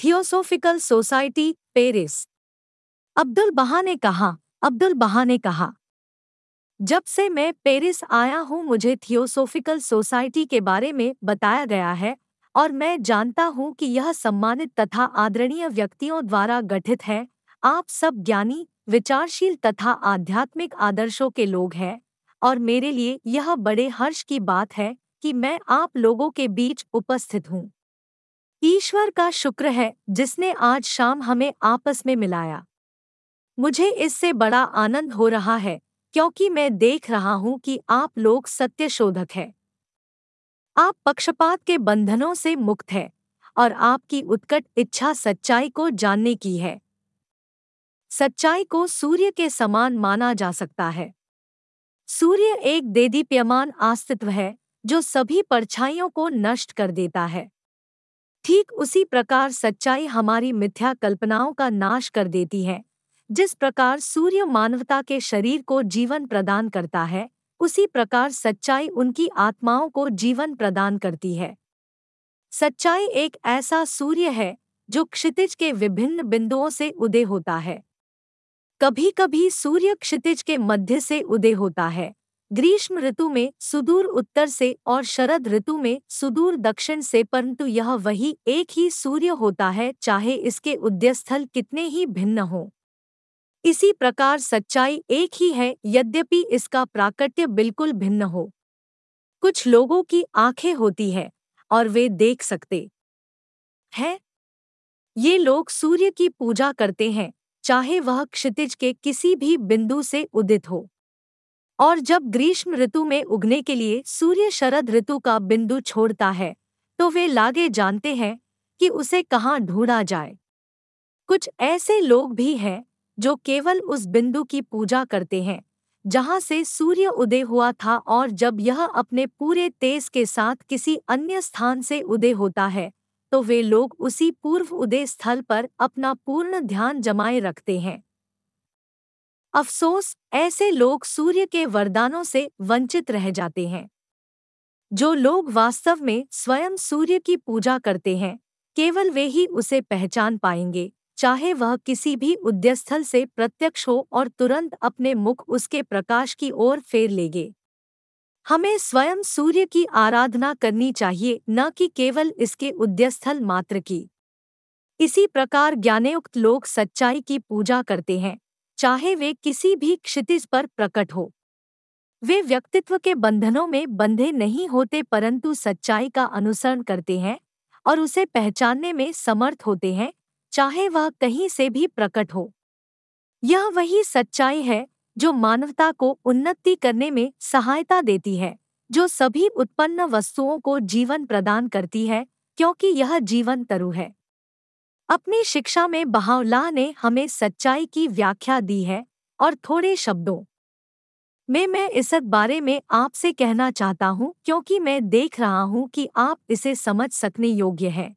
Theosophical society Paris Abdul बहा ने कहा, अब्दुल बहा ने कहा, जब से मैं पेरिस आया हूँ, मुझे थियोसोफिकल सोसाइटी के बारे में बताया गया है और मैं जानता हूँ कि यह सम्मानित तथा आदरणीय व्यक्तियों द्वारा गठित है। आप सब ज्ञानी, विचारशील तथा आध्यात्मिक आदर्शों के लोग हैं और मेरे लिए यह बड़े हर्ष की बात है कि मैं आप लोगों के बीच उपस्थित हूँ। ईश्वर का शुक्र है जिसने आज शाम हमें आपस में मिलाया। मुझे इससे बड़ा आनंद हो रहा है, क्योंकि मैं देख रहा हूँ कि आप लोग सत्य शोधक हैं। आप पक्षपात के बंधनों से मुक्त हैं और आपकी उत्कट इच्छा सच्चाई को जानने की है। सच्चाई को सूर्य के समान माना जा सकता है। सूर्य एक देदीप्यमान अस्तित्व है जो सभी परछाइयों को नष्ट कर देता है। ठीक उसी प्रकार सच्चाई हमारी मिथ्या कल्पनाओं का नाश कर देती है। जिस प्रकार सूर्य मानवता के शरीर को जीवन प्रदान करता है, उसी प्रकार सच्चाई उनकी आत्माओं को जीवन प्रदान करती है। सच्चाई एक ऐसा सूर्य है, जो क्षितिज के विभिन्न बिंदुओं से उदय होता है। कभी कभी सूर्य क्षितिज के मध्य से उदय होता है। ग्रीष्म ऋतु में सुदूर उत्तर से और शरद ऋतु में सुदूर दक्षिण से, परंतु यह वही एक ही सूर्य होता है, चाहे इसके उद्यस्थल कितने ही भिन्न हों। इसी प्रकार सच्चाई एक ही है, यद्यपि इसका प्राकट्य बिल्कुल भिन्न हो। कुछ लोगों की आँखें होती है, और वे देख सकते हैं। ये लोग सूर्य की पूजा करते हैं, चाहे वह क्षितिज के किसी भी बिंदु से उदित हो। और जब ग्रीष्म ऋतु में उगने के लिए सूर्य शरद ऋतु का बिंदु छोड़ता है तो वे लागे जानते हैं कि उसे कहाँ ढूंढा जाए। कुछ ऐसे लोग भी हैं जो केवल उस बिंदु की पूजा करते हैं, जहाँ से सूर्य उदय हुआ था और जब यह अपने पूरे तेज के साथ किसी अन्य स्थान से उदय होता है तो वे लोग उसी पूर्व उदय स्थल पर अपना पूर्ण ध्यान जमाए रखते हैं। अफसोस ऐसे लोग सूर्य के वरदानों से वंचित रह जाते हैं। जो लोग वास्तव में स्वयं सूर्य की पूजा करते हैं, केवल वे ही उसे पहचान पाएँगे, चाहे वह किसी भी उद्यस्थल से प्रत्यक्ष हो और तुरंत अपने मुख उसके प्रकाश की ओर फेर लेगे। हमें स्वयं सूर्य की आराधना करनी चाहिए, न कि केवल इसके उद्यस्थल मात्र की। इसी प्रकार ज्ञानयुक्त लोग सच्चाई की पूजा करते हैं। चाहे वे किसी भी क्षितिज पर प्रकट हो। वे व्यक्तित्व के बंधनों में बंधे नहीं होते परंतु सच्चाई का अनुसरण करते हैं और उसे पहचानने में समर्थ होते हैं, चाहे वह कहीं से भी प्रकट हो। यह वही सच्चाई है जो मानवता को उन्नति करने में सहायता देती है, जो सभी उत्पन्न वस्तुओं को जीवन प्रदान करती है, क्योंकि यह जीवन तरु है। अपनी शिक्षा में बहावला ने हमें सच्चाई की व्याख्या दी है और थोड़े शब्दों में मैं इस बारे में आपसे कहना चाहता हूँ, क्योंकि मैं देख रहा हूँ कि आप इसे समझ सकने योग्य है।